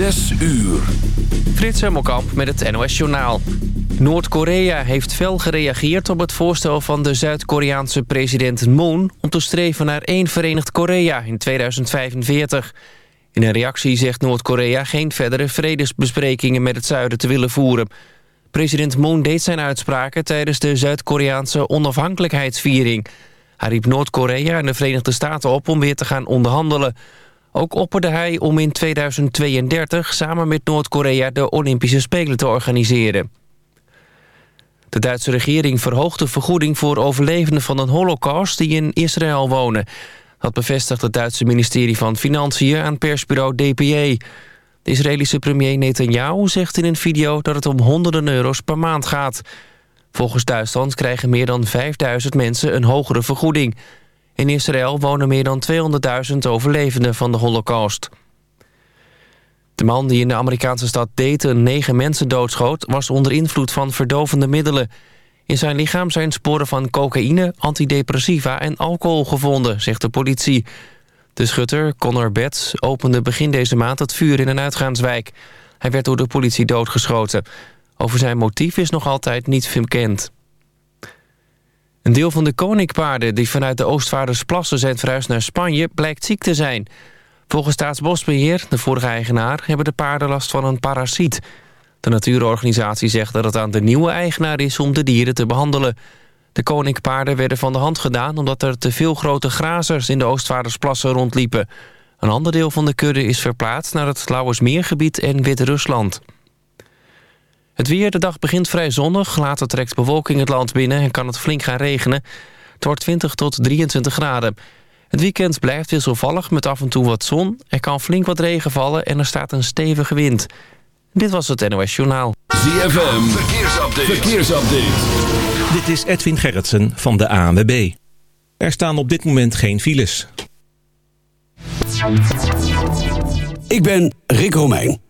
Zes uur. Frits Hemmelkamp met het NOS Journaal. Noord-Korea heeft fel gereageerd op het voorstel van de Zuid-Koreaanse president Moon... om te streven naar één Verenigd Korea in 2045. In een reactie zegt Noord-Korea geen verdere vredesbesprekingen met het zuiden te willen voeren. President Moon deed zijn uitspraken tijdens de Zuid-Koreaanse onafhankelijkheidsviering. Hij riep Noord-Korea en de Verenigde Staten op om weer te gaan onderhandelen... Ook opperde hij om in 2032 samen met Noord-Korea de Olympische Spelen te organiseren. De Duitse regering verhoogt de vergoeding voor overlevenden van een holocaust die in Israël wonen. Dat bevestigt het Duitse ministerie van Financiën aan persbureau DPA. De Israëlische premier Netanyahu zegt in een video dat het om honderden euro's per maand gaat. Volgens Duitsland krijgen meer dan 5000 mensen een hogere vergoeding. In Israël wonen meer dan 200.000 overlevenden van de holocaust. De man die in de Amerikaanse stad Dayton negen mensen doodschoot... was onder invloed van verdovende middelen. In zijn lichaam zijn sporen van cocaïne, antidepressiva en alcohol gevonden, zegt de politie. De schutter, Connor Betts, opende begin deze maand het vuur in een uitgaanswijk. Hij werd door de politie doodgeschoten. Over zijn motief is nog altijd niet bekend. Een deel van de koninkpaarden die vanuit de Oostvaardersplassen zijn verhuisd naar Spanje blijkt ziek te zijn. Volgens Staatsbosbeheer, de vorige eigenaar, hebben de paarden last van een parasiet. De natuurorganisatie zegt dat het aan de nieuwe eigenaar is om de dieren te behandelen. De koninkpaarden werden van de hand gedaan omdat er te veel grote grazers in de Oostvaardersplassen rondliepen. Een ander deel van de kudde is verplaatst naar het Lauwersmeergebied en Wit-Rusland. Het weer, de dag begint vrij zonnig. Later trekt bewolking het land binnen en kan het flink gaan regenen. Het wordt 20 tot 23 graden. Het weekend blijft wisselvallig met af en toe wat zon. Er kan flink wat regen vallen en er staat een stevige wind. Dit was het NOS Journaal. ZFM, verkeersupdate. verkeersupdate. Dit is Edwin Gerritsen van de ANWB. Er staan op dit moment geen files. Ik ben Rick Romeijn.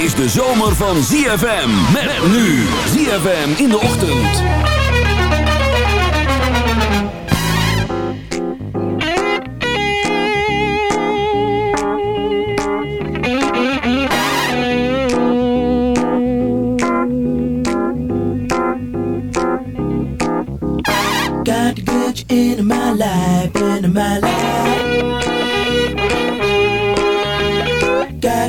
Is de zomer van ZFM. Met nu. ZFM in de ochtend. Got get you into my life, into my life.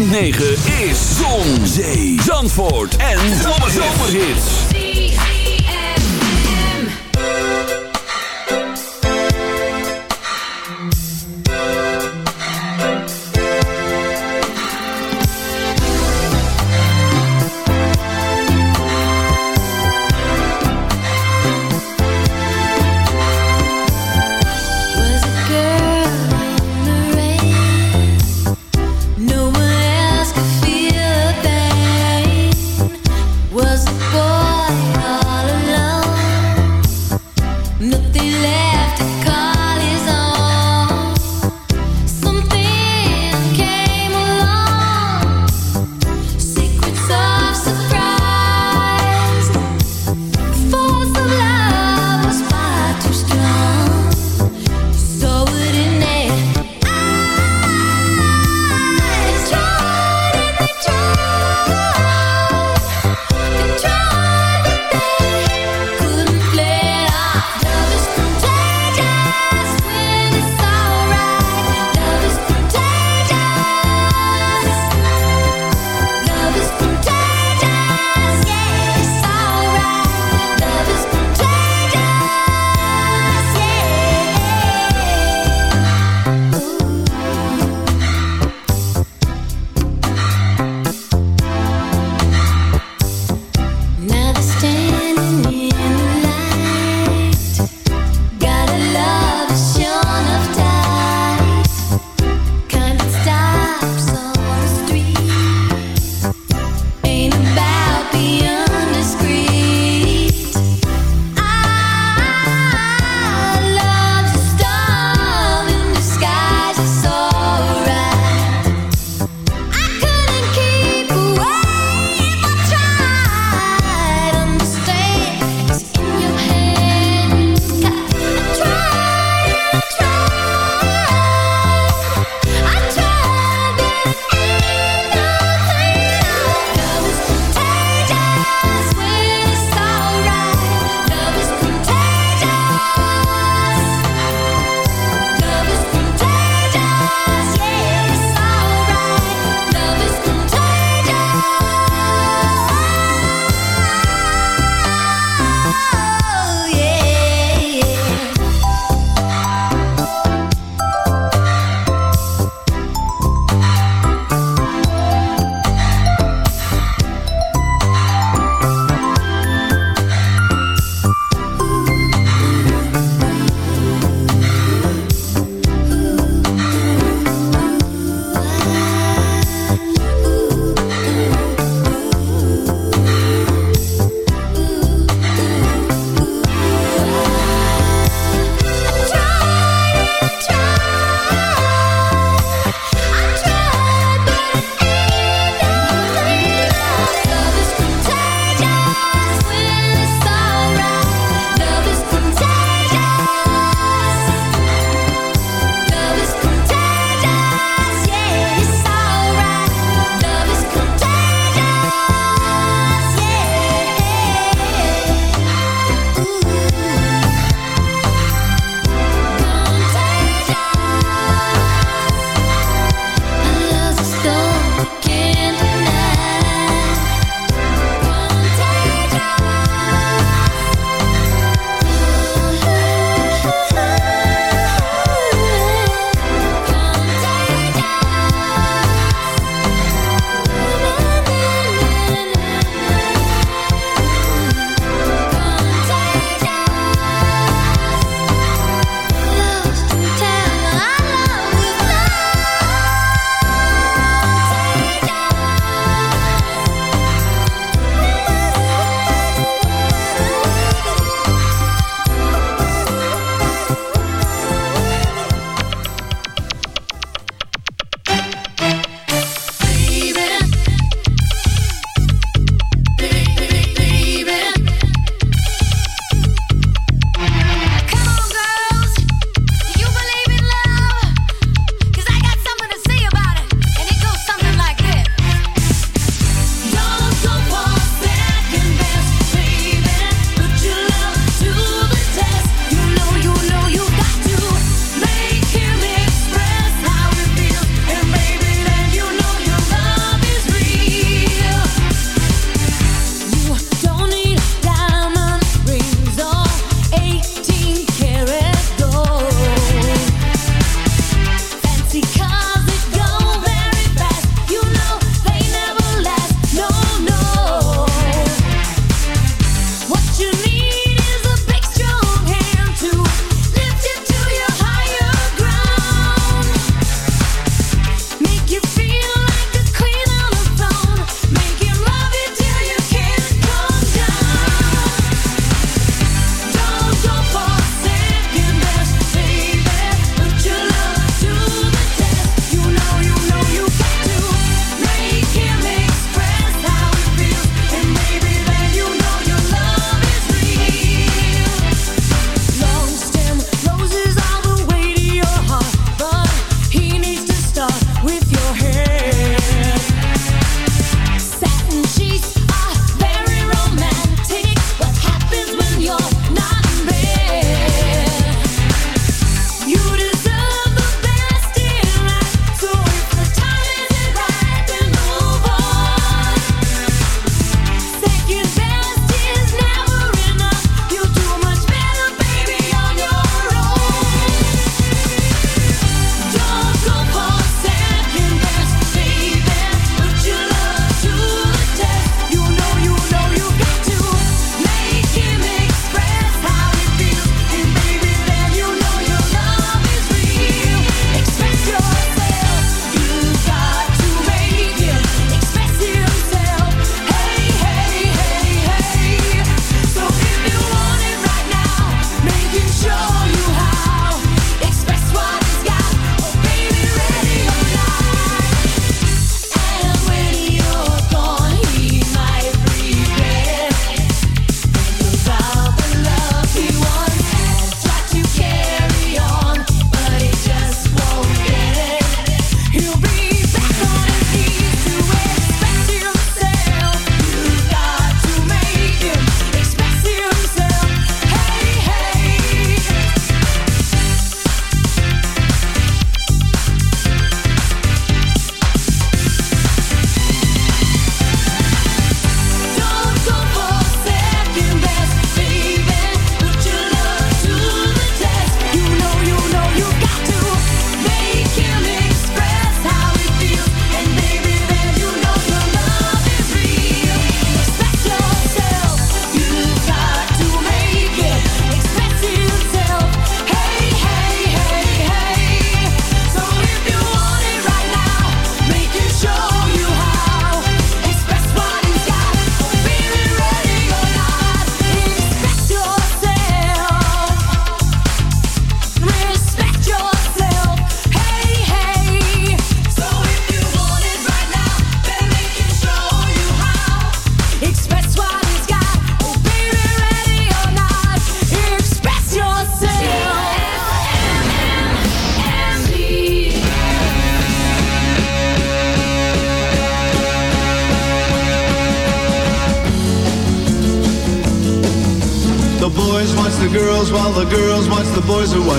106.9